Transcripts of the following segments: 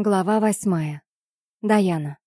Глава восьмая. Даяна.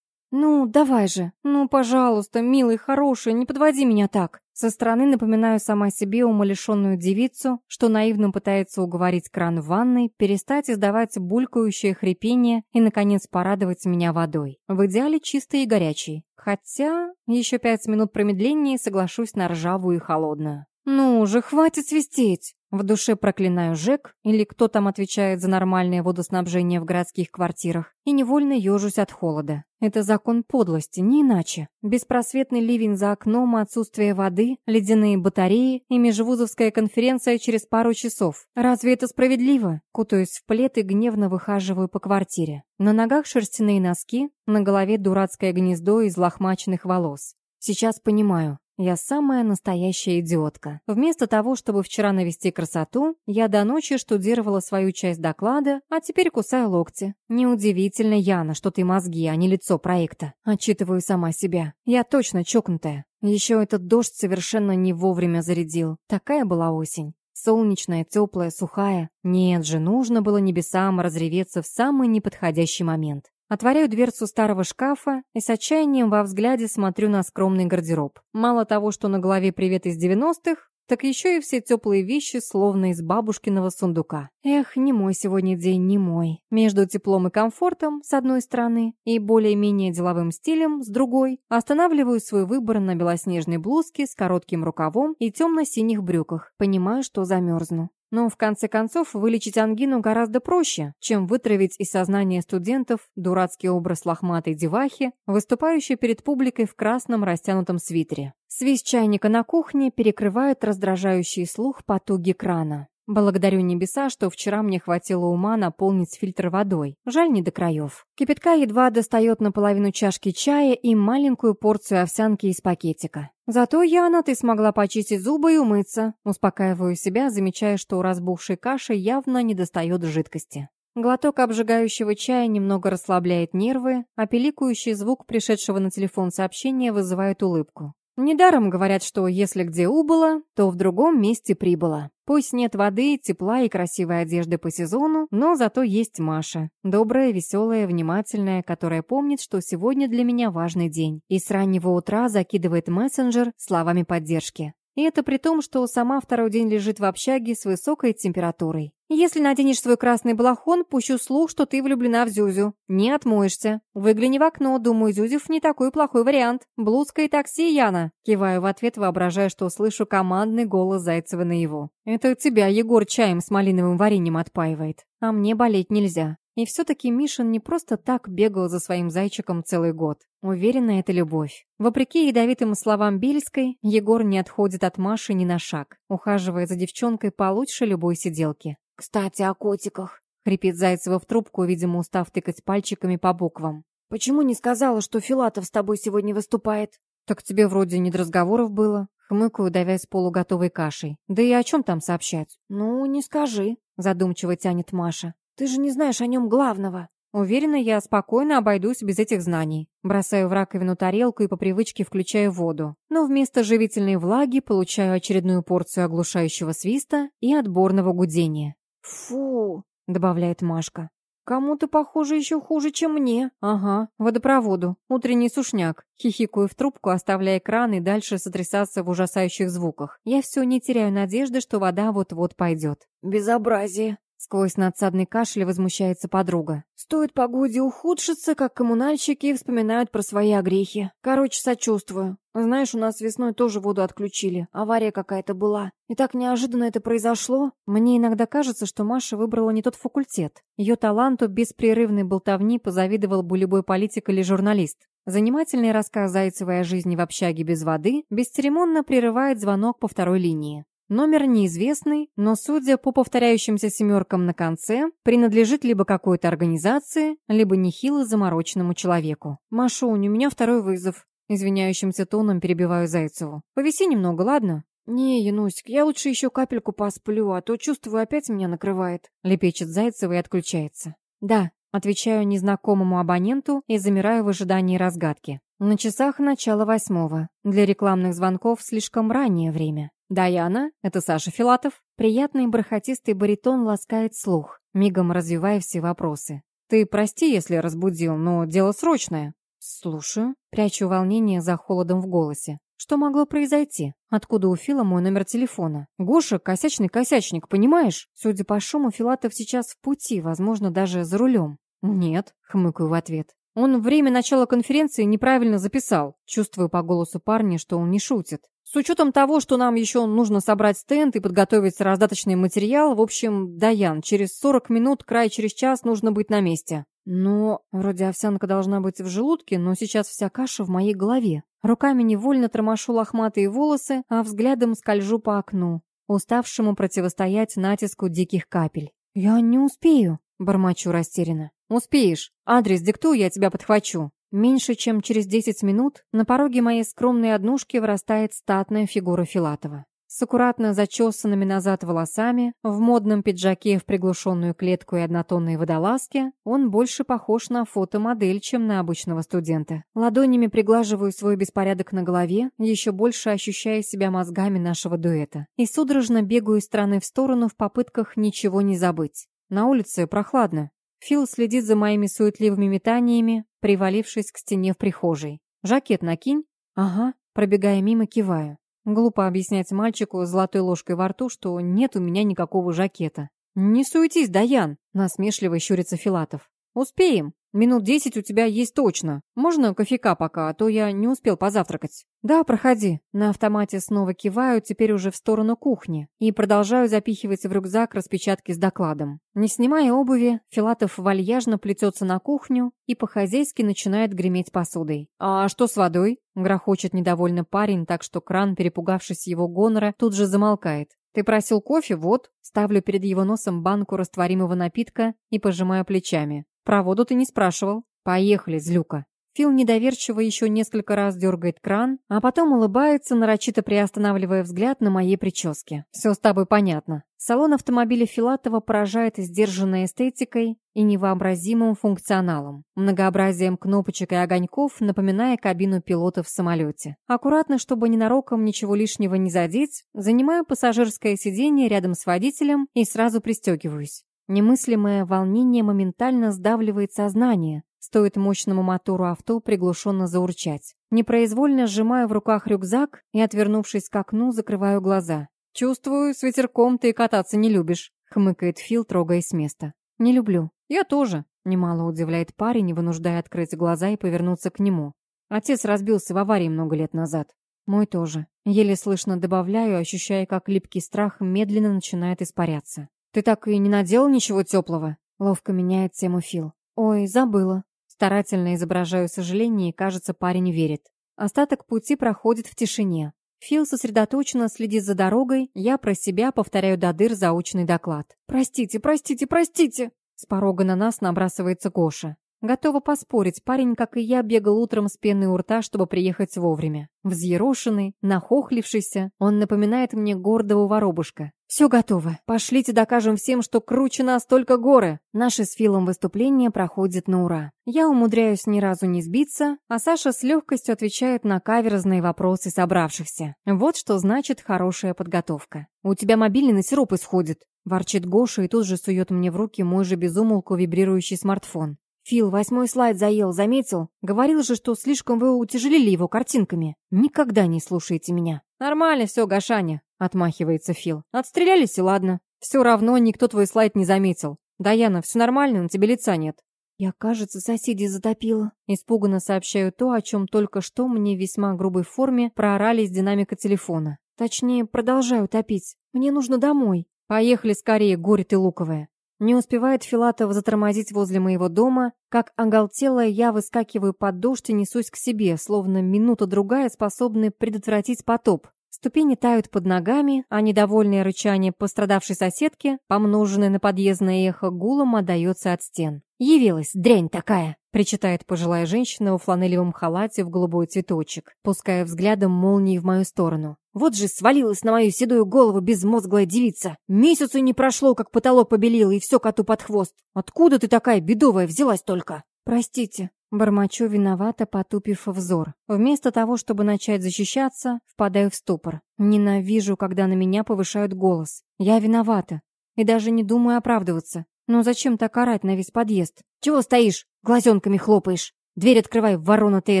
«Ну, давай же. Ну, пожалуйста, милый, хороший, не подводи меня так». Со стороны напоминаю сама себе умалишенную девицу, что наивно пытается уговорить кран в ванной, перестать издавать булькающее хрипение и, наконец, порадовать меня водой. В идеале чистой и горячей. Хотя еще пять минут промедления соглашусь на ржавую и холодную. «Ну же, хватит свистеть!» В душе проклинаю ЖЭК, или кто там отвечает за нормальное водоснабжение в городских квартирах, и невольно ежусь от холода. Это закон подлости, не иначе. Беспросветный ливень за окном, отсутствие воды, ледяные батареи и межвузовская конференция через пару часов. Разве это справедливо? Кутаюсь в плед и гневно выхаживаю по квартире. На ногах шерстяные носки, на голове дурацкое гнездо из лохмаченных волос. Сейчас понимаю, я самая настоящая идиотка. Вместо того, чтобы вчера навести красоту, я до ночи штудировала свою часть доклада, а теперь кусаю локти. Неудивительно, Яна, что ты мозги, а не лицо проекта. Отчитываю сама себя. Я точно чокнутая. Еще этот дождь совершенно не вовремя зарядил. Такая была осень. Солнечная, теплая, сухая. Нет же, нужно было небесам разреветься в самый неподходящий момент. Отворяю дверцу старого шкафа и с отчаянием во взгляде смотрю на скромный гардероб. Мало того, что на голове привет из 90-х, так еще и все теплые вещи, словно из бабушкиного сундука. Эх, не мой сегодня день, не мой. Между теплом и комфортом, с одной стороны, и более-менее деловым стилем, с другой, останавливаю свой выбор на белоснежной блузке с коротким рукавом и темно-синих брюках. Понимаю, что замерзну. Но, в конце концов, вылечить ангину гораздо проще, чем вытравить из сознания студентов дурацкий образ лохматой девахи, выступающей перед публикой в красном растянутом свитере. Свист чайника на кухне перекрывает раздражающий слух потуги крана. Благодарю небеса, что вчера мне хватило ума наполнить фильтр водой. Жаль, не до краев. Кипятка едва достает наполовину чашки чая и маленькую порцию овсянки из пакетика. Зато, Яна, ты смогла почистить зубы и умыться. Успокаиваю себя, замечая, что у разбухшей каши явно не достает жидкости. Глоток обжигающего чая немного расслабляет нервы, а пиликающий звук пришедшего на телефон сообщения вызывает улыбку. Недаром говорят, что если где убыло, то в другом месте прибыло. Пусть нет воды, тепла и красивой одежды по сезону, но зато есть Маша. Добрая, веселая, внимательная, которая помнит, что сегодня для меня важный день. И с раннего утра закидывает мессенджер словами поддержки. И это при том, что сама второй день лежит в общаге с высокой температурой. Если наденешь свой красный балахон, пущу слух, что ты влюблена в Зюзю. Не отмоешься. Выгляни в окно, думаю, Зюзев не такой плохой вариант. Блузка и такси, Яна. Киваю в ответ, воображая, что слышу командный голос Зайцева на его. Это тебя Егор чаем с малиновым вареньем отпаивает. А мне болеть нельзя. И все-таки Мишин не просто так бегал за своим зайчиком целый год. Уверена, это любовь. Вопреки ядовитым словам Бельской, Егор не отходит от Маши ни на шаг, ухаживая за девчонкой получше любой сиделки. «Кстати, о котиках», — хрипит Зайцева в трубку, видимо, устав тыкать пальчиками по буквам. «Почему не сказала, что Филатов с тобой сегодня выступает?» «Так тебе вроде не до разговоров было». Хмыкаю, давясь полуготовой кашей. «Да и о чем там сообщать?» «Ну, не скажи», — задумчиво тянет Маша. «Ты же не знаешь о нем главного». Уверена, я спокойно обойдусь без этих знаний. Бросаю в раковину тарелку и по привычке включаю воду. Но вместо живительной влаги получаю очередную порцию оглушающего свиста и отборного гудения. «Фу!» — добавляет Машка. «Кому-то, похоже, еще хуже, чем мне». «Ага, водопроводу. Утренний сушняк». Хихикаю в трубку, оставляя кран и дальше сотрясаться в ужасающих звуках. Я все не теряю надежды, что вода вот-вот пойдет. «Безобразие!» Сквозь надсадный кашель возмущается подруга. Стоит погоде ухудшиться, как коммунальщики вспоминают про свои огрехи. Короче, сочувствую. Знаешь, у нас весной тоже воду отключили. Авария какая-то была. И так неожиданно это произошло. Мне иногда кажется, что Маша выбрала не тот факультет. Ее таланту беспрерывной болтовни позавидовал бы любой политик или журналист. Занимательный рассказ Зайцевой о жизни в общаге без воды бесцеремонно прерывает звонок по второй линии. Номер неизвестный, но, судя по повторяющимся семеркам на конце, принадлежит либо какой-то организации, либо нехило замороченному человеку. «Машунь, у меня второй вызов», — извиняющимся тоном перебиваю Зайцеву. «Повиси немного, ладно?» «Не, Янусик, я лучше еще капельку посплю, а то, чувствую, опять меня накрывает», — лепечет Зайцева и отключается. «Да», — отвечаю незнакомому абоненту и замираю в ожидании разгадки. На часах начало восьмого. Для рекламных звонков слишком раннее время. «Даяна, это Саша Филатов». Приятный бархатистый баритон ласкает слух, мигом развивая все вопросы. Ты прости, если разбудил, но дело срочное». «Слушаю». Прячу волнение за холодом в голосе. Что могло произойти? Откуда у Фила мой номер телефона? Гоша – косячный косячник, понимаешь? Судя по шуму, Филатов сейчас в пути, возможно, даже за рулем. Нет, хмыкаю в ответ. Он время начала конференции неправильно записал. Чувствую по голосу парня, что он не шутит. С учетом того, что нам еще нужно собрать стенд и подготовить раздаточный материал, в общем, Даян, через 40 минут, край через час нужно быть на месте. Но вроде овсянка должна быть в желудке, но сейчас вся каша в моей голове. Руками невольно тормошу лохматые волосы, а взглядом скольжу по окну, уставшему противостоять натиску диких капель. «Я не успею», — бормочу растерянно. «Успеешь. Адрес диктую, я тебя подхвачу». Меньше чем через десять минут на пороге моей скромной однушки вырастает статная фигура Филатова с аккуратно зачесанными назад волосами, в модном пиджаке в приглушенную клетку и однотонной водолазке, он больше похож на фотомодель, чем на обычного студента. Ладонями приглаживаю свой беспорядок на голове, еще больше ощущая себя мозгами нашего дуэта. И судорожно бегаю из стороны в сторону в попытках ничего не забыть. На улице прохладно. Фил следит за моими суетливыми метаниями, привалившись к стене в прихожей. «Жакет накинь?» «Ага», пробегая мимо, киваю. Глупо объяснять мальчику с золотой ложкой во рту, что нет у меня никакого жакета. «Не суетись, Даян!» — насмешливо щурится Филатов. «Успеем. Минут десять у тебя есть точно. Можно кофейка пока, а то я не успел позавтракать». «Да, проходи». На автомате снова киваю, теперь уже в сторону кухни, и продолжаю запихивать в рюкзак распечатки с докладом. Не снимая обуви, Филатов вальяжно плетется на кухню и по-хозяйски начинает греметь посудой. «А что с водой?» — грохочет недовольно парень, так что кран, перепугавшись его гонора, тут же замолкает. «Ты просил кофе? Вот». Ставлю перед его носом банку растворимого напитка и пожимаю плечами. Про воду ты не спрашивал. Поехали, злюка. Фил недоверчиво еще несколько раз дергает кран, а потом улыбается, нарочито приостанавливая взгляд на моей прическе. Все с тобой понятно. Салон автомобиля Филатова поражает сдержанной эстетикой и невообразимым функционалом, многообразием кнопочек и огоньков, напоминая кабину пилота в самолете. Аккуратно, чтобы ненароком ничего лишнего не задеть, занимаю пассажирское сиденье рядом с водителем и сразу пристегиваюсь. Немыслимое волнение моментально сдавливает сознание, стоит мощному мотору авто приглушенно заурчать. Непроизвольно сжимаю в руках рюкзак и, отвернувшись к окну, закрываю глаза. «Чувствую, с ветерком ты кататься не любишь», — хмыкает Фил, трогаясь с места. «Не люблю». «Я тоже», — немало удивляет парень, вынуждая открыть глаза и повернуться к нему. Отец разбился в аварии много лет назад. Мой тоже. Еле слышно добавляю, ощущая, как липкий страх медленно начинает испаряться. «Ты так и не надел ничего теплого?» Ловко меняет тему Фил. «Ой, забыла». Старательно изображаю сожаление, и, кажется, парень верит. Остаток пути проходит в тишине. Фил сосредоточенно следит за дорогой, я про себя повторяю до дыр заученный доклад. «Простите, простите, простите!» С порога на нас набрасывается Гоша. Готова поспорить, парень, как и я, бегал утром с пеной у рта, чтобы приехать вовремя. Взъерошенный, нахохлившийся, он напоминает мне гордого воробушка. «Все готово. Пошлите докажем всем, что круче нас только горы». Наше с Филом выступление проходит на ура. Я умудряюсь ни разу не сбиться, а Саша с легкостью отвечает на каверзные вопросы собравшихся. Вот что значит хорошая подготовка. «У тебя мобильный на сироп исходит», — ворчит Гоша и тут же сует мне в руки мой же безумолку вибрирующий смартфон. Фил, восьмой слайд заел, заметил? Говорил же, что слишком вы утяжелили его картинками. Никогда не слушайте меня. Нормально все, Гашаня, отмахивается Фил. Отстрелялись и ладно. Все равно никто твой слайд не заметил. Даяна, все нормально, на тебе лица нет. Я, кажется, соседей затопила. Испуганно сообщаю то, о чем только что мне в весьма грубой форме проорали из динамика телефона. Точнее, продолжаю топить. Мне нужно домой. Поехали скорее, горе ты луковая. Не успевает Филатов затормозить возле моего дома, как оголтелая я выскакиваю под дождь и несусь к себе, словно минута-другая способны предотвратить потоп. Ступени тают под ногами, а недовольное рычание пострадавшей соседки, помноженное на подъездное эхо, гулом отдается от стен. «Явилась, дрянь такая!» — причитает пожилая женщина в фланелевом халате в голубой цветочек, пуская взглядом молнии в мою сторону. Вот же свалилась на мою седую голову безмозглая девица. Месяца не прошло, как потолок побелил, и все коту под хвост. Откуда ты такая бедовая взялась только? Простите. Бормочу виновато, потупив взор. Вместо того, чтобы начать защищаться, впадаю в ступор. Ненавижу, когда на меня повышают голос. Я виновата. И даже не думаю оправдываться. Но зачем так орать на весь подъезд? Чего стоишь? Глазенками хлопаешь. Дверь открывай, ворона ты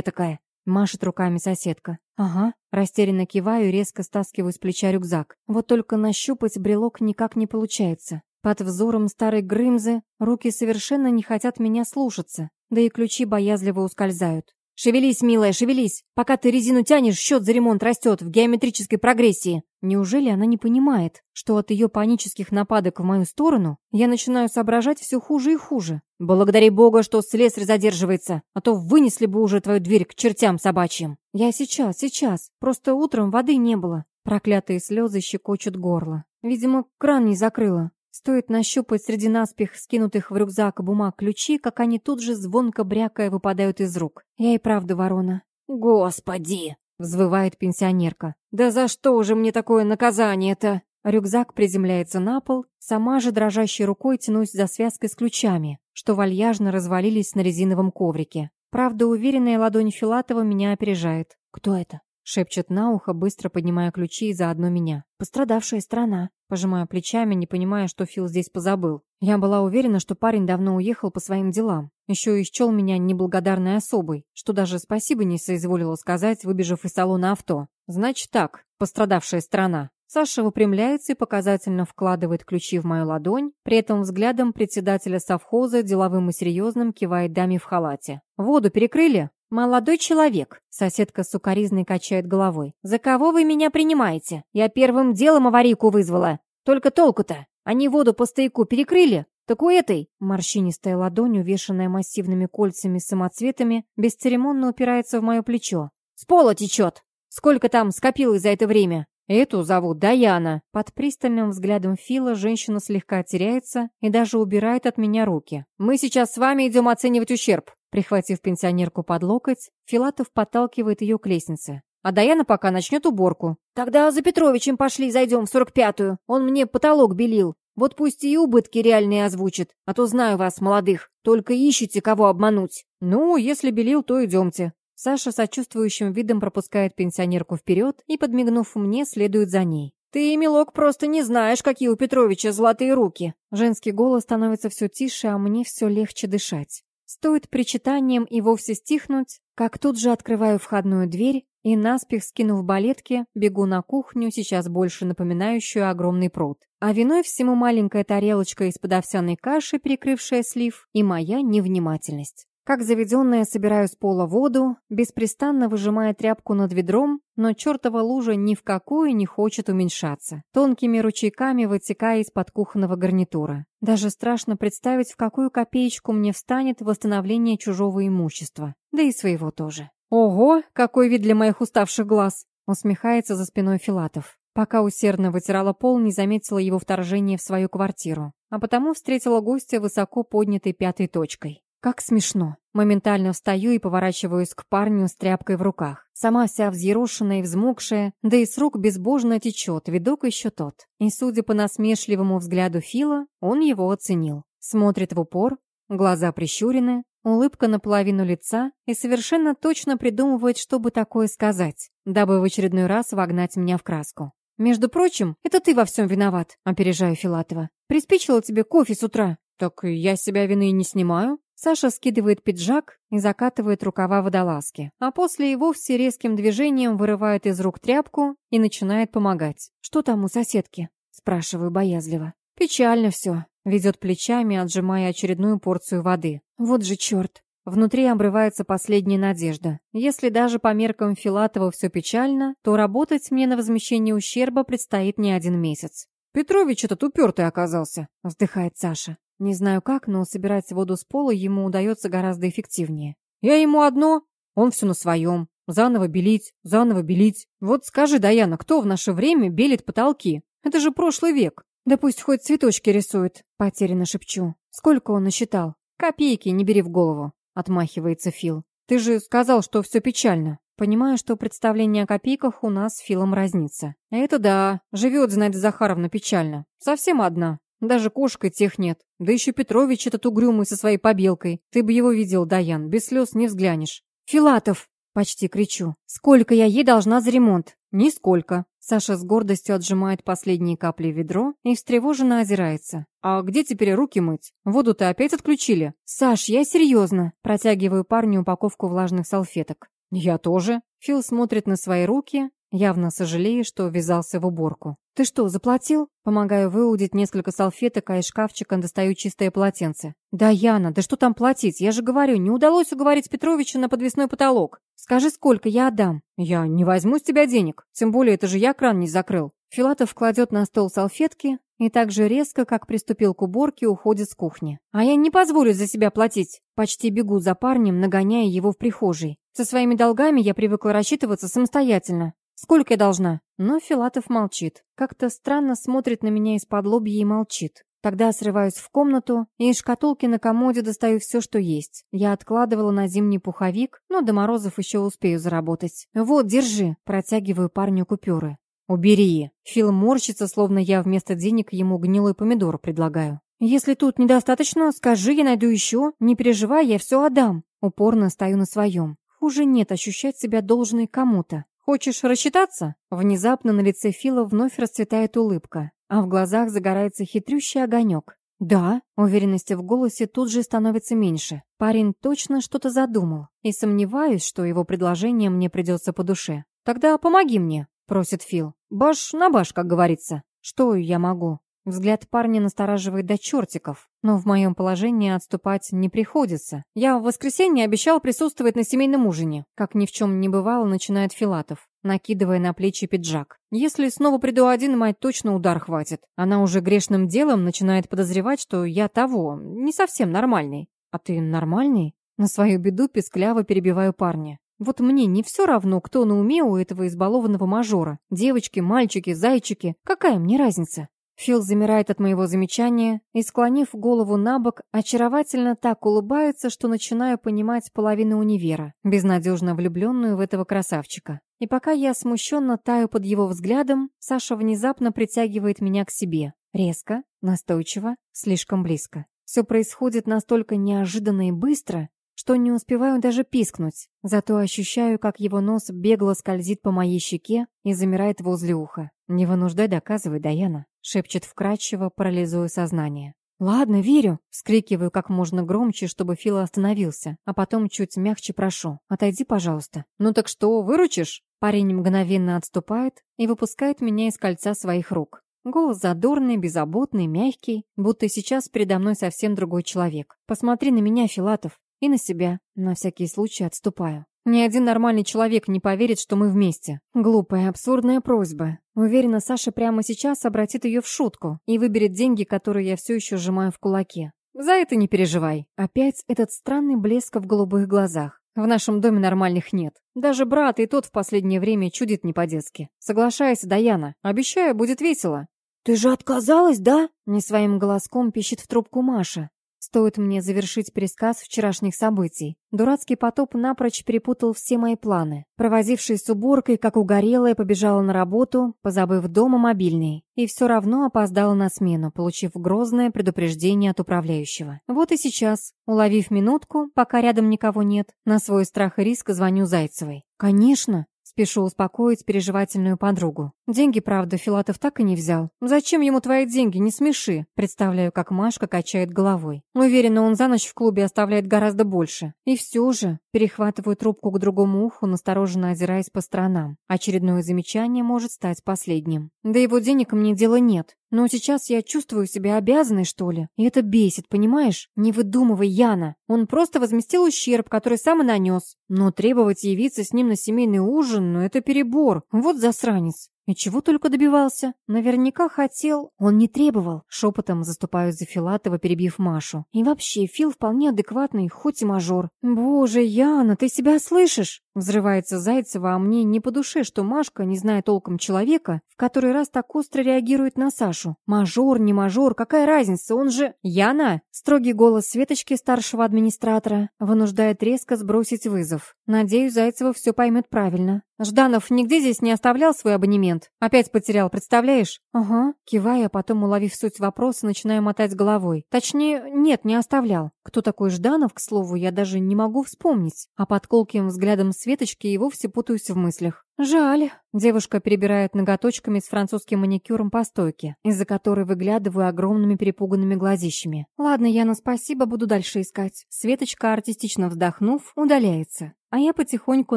такая. Машет руками соседка. Ага. Растерянно киваю и резко стаскиваю с плеча рюкзак. Вот только нащупать брелок никак не получается. Под взором старой Грымзы руки совершенно не хотят меня слушаться, да и ключи боязливо ускользают. «Шевелись, милая, шевелись! Пока ты резину тянешь, счет за ремонт растет в геометрической прогрессии!» Неужели она не понимает, что от ее панических нападок в мою сторону я начинаю соображать все хуже и хуже? «Благодари Бога, что слесарь задерживается, а то вынесли бы уже твою дверь к чертям собачьим!» «Я сейчас, сейчас. Просто утром воды не было». Проклятые слезы щекочут горло. Видимо, кран не закрыла. Стоит нащупать среди наспех скинутых в рюкзак бумаг ключи, как они тут же звонко брякая выпадают из рук. Я и правда ворона. «Господи!» — взвывает пенсионерка. «Да за что же мне такое наказание-то?» Рюкзак приземляется на пол, сама же дрожащей рукой тянусь за связкой с ключами, что вальяжно развалились на резиновом коврике. Правда, уверенная ладонь Филатова меня опережает. «Кто это?» Шепчет на ухо, быстро поднимая ключи и заодно меня. «Пострадавшая страна». Пожимаю плечами, не понимая, что Фил здесь позабыл. Я была уверена, что парень давно уехал по своим делам. Еще и счел меня неблагодарной особой, что даже спасибо не соизволила сказать, выбежав из салона авто. Значит так, пострадавшая страна. Саша выпрямляется и показательно вкладывает ключи в мою ладонь, при этом взглядом председателя совхоза деловым и серьезным кивает даме в халате. «Воду перекрыли?» «Молодой человек», — соседка сукоризной качает головой. «За кого вы меня принимаете? Я первым делом аварийку вызвала. Только толку-то. Они воду по стояку перекрыли. Так у этой...» Морщинистая ладонь, увешанная массивными кольцами с самоцветами, бесцеремонно упирается в мое плечо. «С пола течет! Сколько там скопилось за это время?» «Эту зовут Даяна». Под пристальным взглядом Фила женщина слегка теряется и даже убирает от меня руки. «Мы сейчас с вами идем оценивать ущерб. Прихватив пенсионерку под локоть, Филатов подталкивает ее к лестнице. А Даяна пока начнет уборку. «Тогда за Петровичем пошли, зайдем в сорок пятую. Он мне потолок белил. Вот пусть и убытки реальные озвучит, а то знаю вас, молодых. Только ищите, кого обмануть». «Ну, если белил, то идемте». Саша сочувствующим видом пропускает пенсионерку вперед и, подмигнув мне, следует за ней. «Ты, милок, просто не знаешь, какие у Петровича золотые руки!» Женский голос становится все тише, а мне все легче дышать. Стоит причитанием и вовсе стихнуть, как тут же открываю входную дверь и, наспех скинув балетки, бегу на кухню, сейчас больше напоминающую огромный пруд. А виной всему маленькая тарелочка из-под овсяной каши, перекрывшая слив, и моя невнимательность. Как заведенная собираю с пола воду, беспрестанно выжимая тряпку над ведром, но чертова лужа ни в какую не хочет уменьшаться, тонкими ручейками вытекая из-под кухонного гарнитура. Даже страшно представить, в какую копеечку мне встанет восстановление чужого имущества, да и своего тоже. «Ого, какой вид для моих уставших глаз!» усмехается за спиной Филатов. Пока усердно вытирала пол, не заметила его вторжения в свою квартиру, а потому встретила гостя высоко поднятой пятой точкой. Как смешно. Моментально встаю и поворачиваюсь к парню с тряпкой в руках. Сама вся взъерошенная и взмокшая, да и с рук безбожно течет, видок еще тот. И, судя по насмешливому взгляду Фила, он его оценил. Смотрит в упор, глаза прищурены, улыбка наполовину лица и совершенно точно придумывает, чтобы такое сказать, дабы в очередной раз вогнать меня в краску. «Между прочим, это ты во всем виноват», — опережаю Филатова. «Приспичило тебе кофе с утра». «Так я себя вины не снимаю», Саша скидывает пиджак и закатывает рукава водолазки, а после и вовсе резким движением вырывает из рук тряпку и начинает помогать. «Что там у соседки?» – спрашиваю боязливо. «Печально все», – ведет плечами, отжимая очередную порцию воды. «Вот же черт!» Внутри обрывается последняя надежда. Если даже по меркам Филатова все печально, то работать мне на возмещение ущерба предстоит не один месяц. «Петрович этот упертый оказался», — вздыхает Саша. Не знаю как, но собирать воду с пола ему удается гораздо эффективнее. Я ему одно, он все на своем. Заново белить, заново белить. Вот скажи, Даяна, кто в наше время белит потолки? Это же прошлый век. Да пусть хоть цветочки рисует, потерянно шепчу. Сколько он насчитал? Копейки, не бери в голову, отмахивается Фил. Ты же сказал, что все печально. Понимаю, что представление о копейках у нас с Филом разнится. Это да, живет, знает Захаровна, печально. Совсем одна. Даже кошка тех нет. Да еще Петрович этот угрюмый со своей побелкой. Ты бы его видел, Даян, без слез не взглянешь. «Филатов!» — почти кричу. «Сколько я ей должна за ремонт?» «Нисколько». Саша с гордостью отжимает последние капли ведро и встревоженно озирается. «А где теперь руки мыть? Воду-то опять отключили?» «Саш, я серьезно!» Протягиваю парню упаковку влажных салфеток. «Я тоже». Фил смотрит на свои руки, явно сожалея, что ввязался в уборку. «Ты что, заплатил?» Помогаю выудить несколько салфеток, а из шкафчика достаю чистое полотенце. «Да, Яна, да что там платить? Я же говорю, не удалось уговорить Петровича на подвесной потолок. Скажи, сколько я отдам?» «Я не возьму с тебя денег. Тем более, это же я кран не закрыл». Филатов кладет на стол салфетки и так же резко, как приступил к уборке, уходит с кухни. «А я не позволю за себя платить!» Почти бегу за парнем, нагоняя его в прихожей. Со своими долгами я привыкла рассчитываться самостоятельно. Сколько я должна?» Но Филатов молчит. Как-то странно смотрит на меня из-под лобья и молчит. Тогда срываюсь в комнату и из шкатулки на комоде достаю все, что есть. Я откладывала на зимний пуховик, но до морозов еще успею заработать. «Вот, держи!» Протягиваю парню купюры. «Убери!» Фил морщится, словно я вместо денег ему гнилой помидор предлагаю. «Если тут недостаточно, скажи, я найду еще. Не переживай, я все отдам». Упорно стою на своем. Хуже нет ощущать себя должной кому-то. «Хочешь рассчитаться?» Внезапно на лице Фила вновь расцветает улыбка, а в глазах загорается хитрющий огонек. «Да», уверенности в голосе тут же становится меньше. Парень точно что-то задумал, и сомневаюсь, что его предложение мне придется по душе. «Тогда помоги мне», — просит Фил. «Баш на баш, как говорится». «Что я могу?» Взгляд парня настораживает до чертиков, но в моем положении отступать не приходится. Я в воскресенье обещал присутствовать на семейном ужине. Как ни в чем не бывало, начинает Филатов, накидывая на плечи пиджак. Если снова приду один, мать точно удар хватит. Она уже грешным делом начинает подозревать, что я того, не совсем нормальный. А ты нормальный? На свою беду пескляво перебиваю парня. Вот мне не все равно, кто на уме у этого избалованного мажора. Девочки, мальчики, зайчики. Какая мне разница? Фил замирает от моего замечания и, склонив голову на бок, очаровательно так улыбается, что начинаю понимать половину универа, безнадежно влюбленную в этого красавчика. И пока я смущенно таю под его взглядом, Саша внезапно притягивает меня к себе. Резко, настойчиво, слишком близко. Все происходит настолько неожиданно и быстро, что не успеваю даже пискнуть. Зато ощущаю, как его нос бегло скользит по моей щеке и замирает возле уха. «Не вынуждай доказывай, Даяна», — шепчет вкрадчиво, парализуя сознание. «Ладно, верю!» — вскрикиваю как можно громче, чтобы Фила остановился, а потом чуть мягче прошу. «Отойди, пожалуйста». «Ну так что, выручишь?» Парень мгновенно отступает и выпускает меня из кольца своих рук. Голос задорный, беззаботный, мягкий, будто сейчас передо мной совсем другой человек. «Посмотри на меня, Филатов, и на себя. На всякий случай отступаю. Ни один нормальный человек не поверит, что мы вместе. Глупая, абсурдная просьба. Уверена, Саша прямо сейчас обратит ее в шутку и выберет деньги, которые я все еще сжимаю в кулаке. За это не переживай. Опять этот странный блеск в голубых глазах. В нашем доме нормальных нет. Даже брат и тот в последнее время чудит не по-детски. Соглашайся, Даяна. Обещаю, будет весело. «Ты же отказалась, да?» Не своим голоском пищит в трубку Маша. Стоит мне завершить пересказ вчерашних событий. Дурацкий потоп напрочь перепутал все мои планы. Провозившись с уборкой, как угорелая, побежала на работу, позабыв дома мобильный. И все равно опоздала на смену, получив грозное предупреждение от управляющего. Вот и сейчас, уловив минутку, пока рядом никого нет, на свой страх и риск звоню Зайцевой. «Конечно!» Спешу успокоить переживательную подругу. Деньги, правда, Филатов так и не взял. Зачем ему твои деньги? Не смеши. Представляю, как Машка качает головой. Уверена, он за ночь в клубе оставляет гораздо больше. И все же, перехватываю трубку к другому уху, настороженно озираясь по сторонам. Очередное замечание может стать последним. Да его денег мне дела нет. Но сейчас я чувствую себя обязанной, что ли. И это бесит, понимаешь? Не выдумывай, Яна. Он просто возместил ущерб, который сам и нанес. Но требовать явиться с ним на семейный ужин, ну это перебор. Вот засранец. И чего только добивался? Наверняка хотел... Он не требовал. Шепотом заступаю за Филатова, перебив Машу. И вообще, Фил вполне адекватный, хоть и мажор. Боже, Яна, ты себя слышишь? Взрывается Зайцева, а мне не по душе, что Машка, не зная толком человека, в который раз так остро реагирует на Сашу. Мажор, не мажор, какая разница, он же... Яна! Строгий голос Светочки, старшего администратора, вынуждает резко сбросить вызов. Надеюсь, Зайцева все поймет правильно. Жданов нигде здесь не оставлял свой абонемент. Опять потерял, представляешь? Ага. Кивая, потом, уловив суть вопроса, начинаю мотать головой. Точнее, нет, не оставлял. Кто такой Жданов, к слову, я даже не могу вспомнить. А под колким взглядом Светочки Светочки и вовсе путаюсь в мыслях. «Жаль». Девушка перебирает ноготочками с французским маникюром по стойке, из-за которой выглядываю огромными перепуганными глазищами. «Ладно, Яна, спасибо, буду дальше искать». Светочка, артистично вздохнув, удаляется. А я потихоньку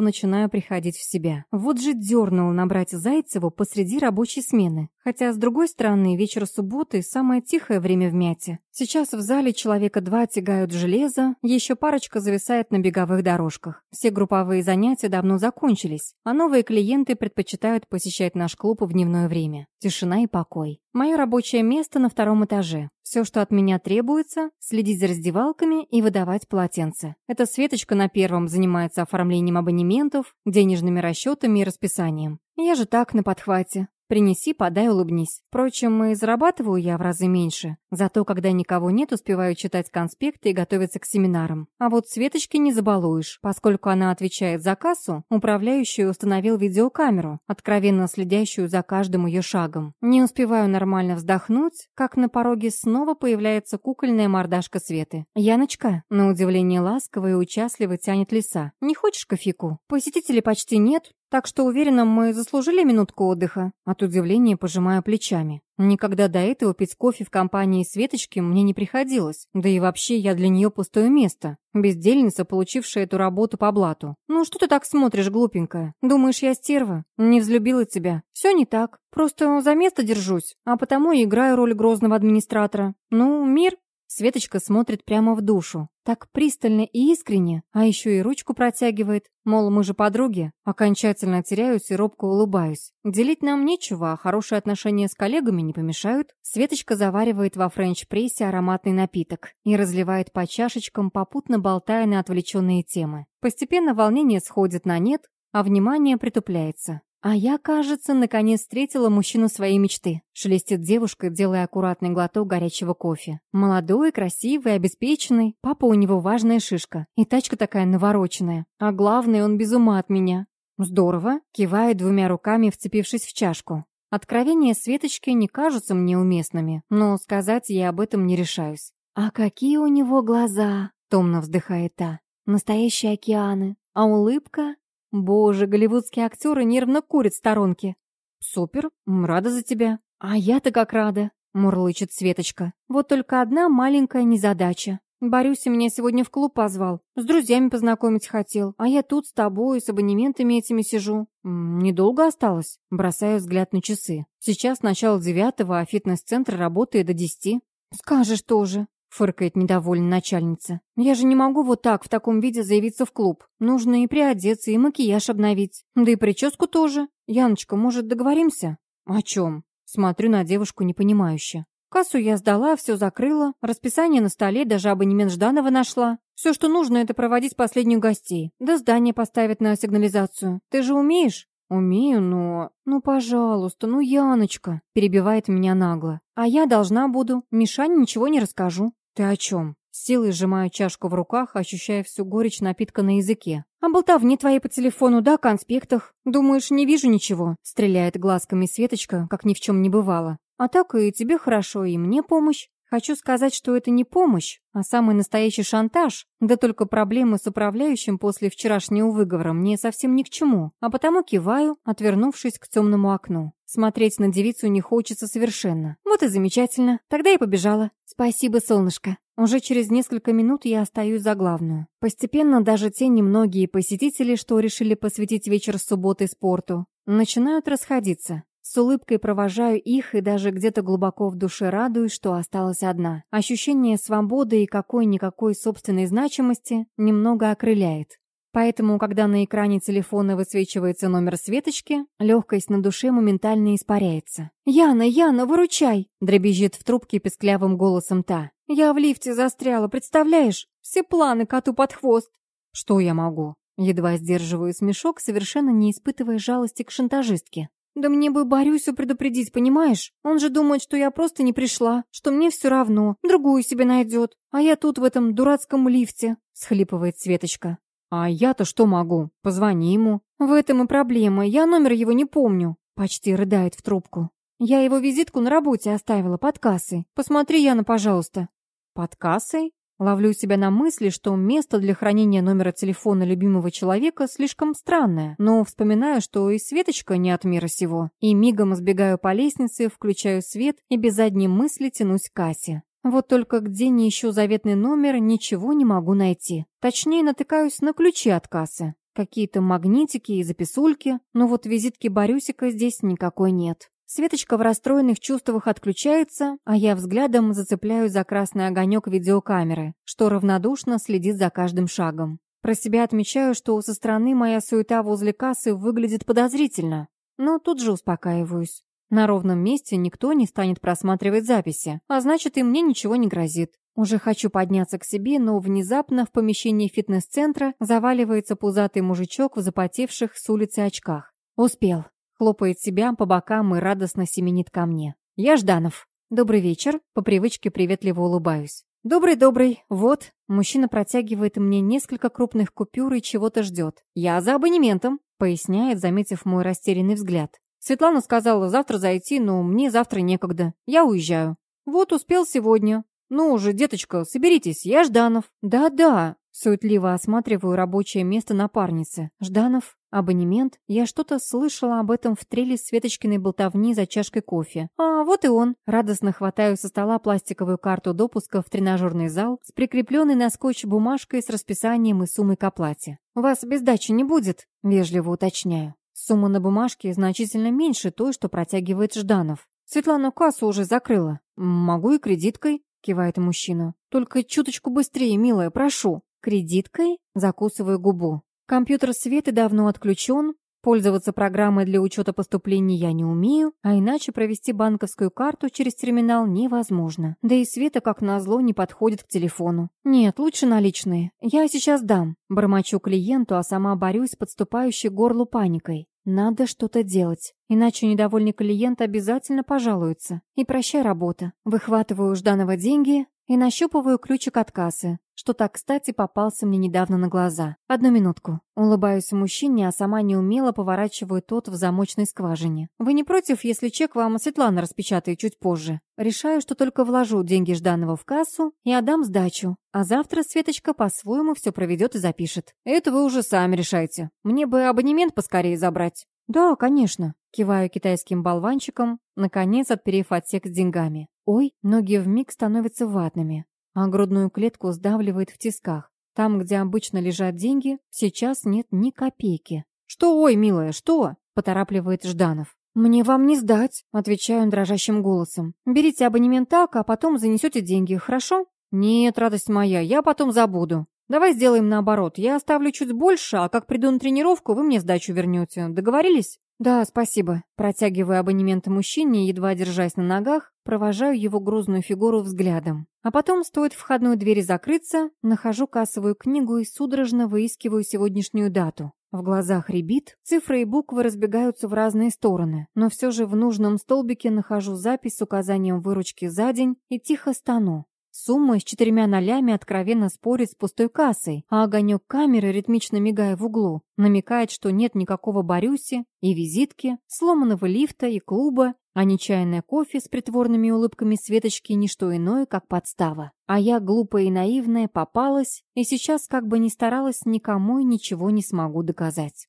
начинаю приходить в себя. Вот же дернула набрать Зайцеву посреди рабочей смены. Хотя, с другой стороны, вечер субботы – самое тихое время в мяте. Сейчас в зале человека два тягают железо, еще парочка зависает на беговых дорожках. Все групповые занятия давно закончились, а новые клиенты предпочитают посещать наш клуб в дневное время. Тишина и покой. Мое рабочее место на втором этаже. Все, что от меня требуется, следить за раздевалками и выдавать полотенца. Эта Светочка на первом занимается оформлением абонементов, денежными расчетами и расписанием. Я же так на подхвате. Принеси, подай, улыбнись. Впрочем, и зарабатываю я в разы меньше. Зато, когда никого нет, успеваю читать конспекты и готовиться к семинарам. А вот Светочки не забалуешь. Поскольку она отвечает за кассу, управляющий установил видеокамеру, откровенно следящую за каждым ее шагом. Не успеваю нормально вздохнуть, как на пороге снова появляется кукольная мордашка Светы. «Яночка?» На удивление ласково и участливо тянет лиса. «Не хочешь кофейку? Посетителей почти нет, так что, уверена, мы заслужили минутку отдыха. От удивления пожимаю плечами. Никогда до этого пить кофе в компании Светочки мне не приходилось. Да и вообще я для нее пустое место. Бездельница, получившая эту работу по блату. Ну что ты так смотришь, глупенькая? Думаешь, я стерва? Не взлюбила тебя? Все не так. Просто за место держусь, а потому играю роль грозного администратора. Ну, мир Светочка смотрит прямо в душу. Так пристально и искренне, а еще и ручку протягивает. Мол, мы же подруги. Окончательно теряюсь и робко улыбаюсь. Делить нам нечего, а хорошие отношения с коллегами не помешают. Светочка заваривает во френч-прессе ароматный напиток и разливает по чашечкам, попутно болтая на отвлеченные темы. Постепенно волнение сходит на нет, а внимание притупляется. А я, кажется, наконец встретила мужчину своей мечты. Шелестит девушка, делая аккуратный глоток горячего кофе. Молодой, красивый, обеспеченный. Папа у него важная шишка. И тачка такая навороченная. А главное, он без ума от меня. Здорово. Кивает двумя руками, вцепившись в чашку. Откровения Светочки не кажутся мне уместными, но сказать я об этом не решаюсь. «А какие у него глаза!» — томно вздыхает та. «Настоящие океаны. А улыбка Боже, голливудские актеры нервно курят в сторонке. Супер, рада за тебя. А я-то как рада, мурлычет Светочка. Вот только одна маленькая незадача. Борюся меня сегодня в клуб позвал. С друзьями познакомить хотел. А я тут с тобой, с абонементами этими сижу. Недолго осталось. Бросаю взгляд на часы. Сейчас начало девятого, а фитнес-центр работает до десяти. Скажешь тоже фыркает недовольно начальница. «Я же не могу вот так, в таком виде заявиться в клуб. Нужно и приодеться, и макияж обновить. Да и прическу тоже. Яночка, может, договоримся?» «О чем?» Смотрю на девушку непонимающе. Кассу я сдала, все закрыла, расписание на столе, даже абонемент Жданова нашла. Все, что нужно, это проводить последних гостей. Да здание поставить на сигнализацию. Ты же умеешь? «Умею, но...» «Ну, пожалуйста, ну, Яночка!» Перебивает меня нагло. «А я должна буду. Мишане ничего не расскажу». «Ты о чем?» силой сжимаю чашку в руках, ощущая всю горечь напитка на языке. «А болтовни твои по телефону, да, конспектах? Думаешь, не вижу ничего?» Стреляет глазками Светочка, как ни в чем не бывало. «А так и тебе хорошо, и мне помощь. Хочу сказать, что это не помощь, а самый настоящий шантаж. Да только проблемы с управляющим после вчерашнего выговора мне совсем ни к чему. А потому киваю, отвернувшись к темному окну. Смотреть на девицу не хочется совершенно. Вот и замечательно. Тогда я побежала. Спасибо, солнышко. Уже через несколько минут я остаюсь за главную. Постепенно даже те немногие посетители, что решили посвятить вечер субботы спорту, начинают расходиться. С улыбкой провожаю их и даже где-то глубоко в душе радуюсь, что осталась одна. Ощущение свободы и какой-никакой собственной значимости немного окрыляет. Поэтому, когда на экране телефона высвечивается номер Светочки, легкость на душе моментально испаряется. «Яна, Яна, выручай!» — дребезжит в трубке песклявым голосом та. «Я в лифте застряла, представляешь? Все планы коту под хвост!» «Что я могу?» Едва сдерживаю смешок, совершенно не испытывая жалости к шантажистке. «Да мне бы Борюсю предупредить, понимаешь? Он же думает, что я просто не пришла, что мне все равно, другую себе найдет. А я тут в этом дурацком лифте», — схлипывает Светочка. «А я-то что могу? Позвони ему». «В этом и проблема, я номер его не помню», — почти рыдает в трубку. «Я его визитку на работе оставила под кассой. Посмотри, Яна, пожалуйста». «Под кассой?» Ловлю себя на мысли, что место для хранения номера телефона любимого человека слишком странное, но вспоминаю, что и Светочка не от мира сего. И мигом сбегаю по лестнице, включаю свет и без задней мысли тянусь к кассе. Вот только где не ищу заветный номер, ничего не могу найти. Точнее, натыкаюсь на ключи от кассы. Какие-то магнитики и записульки, но вот визитки Борюсика здесь никакой нет. Светочка в расстроенных чувствах отключается, а я взглядом зацепляю за красный огонек видеокамеры, что равнодушно следит за каждым шагом. Про себя отмечаю, что со стороны моя суета возле кассы выглядит подозрительно, но тут же успокаиваюсь. На ровном месте никто не станет просматривать записи, а значит и мне ничего не грозит. Уже хочу подняться к себе, но внезапно в помещении фитнес-центра заваливается пузатый мужичок в запотевших с улицы очках. Успел. Хлопает себя по бокам и радостно семенит ко мне. «Я Жданов. Добрый вечер». По привычке приветливо улыбаюсь. «Добрый-добрый. Вот». Мужчина протягивает мне несколько крупных купюр и чего-то ждет. «Я за абонементом», — поясняет, заметив мой растерянный взгляд. Светлана сказала завтра зайти, но мне завтра некогда. Я уезжаю. Вот успел сегодня. Ну уже, деточка, соберитесь, я Жданов. Да-да, суетливо осматриваю рабочее место напарницы. Жданов, Абонемент? Я что-то слышала об этом в треле Светочкиной болтовни за чашкой кофе. А, вот и он. Радостно хватаю со стола пластиковую карту допуска в тренажерный зал с прикрепленной на скотч бумажкой с расписанием и суммой к оплате. «У вас без дачи не будет?» – вежливо уточняю. Сумма на бумажке значительно меньше той, что протягивает Жданов. Светлана кассу уже закрыла. «Могу и кредиткой», – кивает мужчина. «Только чуточку быстрее, милая, прошу». «Кредиткой?» – закусываю губу. Компьютер Светы давно отключен, пользоваться программой для учета поступлений я не умею, а иначе провести банковскую карту через терминал невозможно. Да и Света, как назло, не подходит к телефону. Нет, лучше наличные. Я сейчас дам. Бормочу клиенту, а сама борюсь с подступающей горлу паникой. Надо что-то делать, иначе недовольный клиент обязательно пожалуется. И прощай работа. Выхватываю у Жданова деньги и нащупываю ключик от кассы что так кстати попался мне недавно на глаза. Одну минутку. Улыбаюсь мужчине, а сама неумело поворачиваю тот в замочной скважине. Вы не против, если чек вам Светлана распечатает чуть позже? Решаю, что только вложу деньги Жданова в кассу и отдам сдачу. А завтра Светочка по-своему все проведет и запишет. Это вы уже сами решайте. Мне бы абонемент поскорее забрать. Да, конечно. Киваю китайским болванчиком, наконец отперев отсек с деньгами. Ой, ноги вмиг становятся ватными а грудную клетку сдавливает в тисках. Там, где обычно лежат деньги, сейчас нет ни копейки. «Что, ой, милая, что?» – поторапливает Жданов. «Мне вам не сдать», – отвечаю дрожащим голосом. «Берите абонемент так, а потом занесете деньги, хорошо?» «Нет, радость моя, я потом забуду. Давай сделаем наоборот. Я оставлю чуть больше, а как приду на тренировку, вы мне сдачу вернете. Договорились?» «Да, спасибо». Протягиваю абонемент мужчине, едва держась на ногах, провожаю его грузную фигуру взглядом. А потом, стоит входной двери закрыться, нахожу кассовую книгу и судорожно выискиваю сегодняшнюю дату. В глазах рябит, цифры и буквы разбегаются в разные стороны, но все же в нужном столбике нахожу запись с указанием выручки за день и тихо стану. Сумма с четырьмя нолями откровенно спорит с пустой кассой, а огонек камеры, ритмично мигая в углу, намекает, что нет никакого Борюси и визитки, сломанного лифта и клуба, а нечаянное кофе с притворными улыбками Светочки – не что иное, как подстава. А я, глупая и наивная, попалась, и сейчас, как бы ни старалась, никому и ничего не смогу доказать.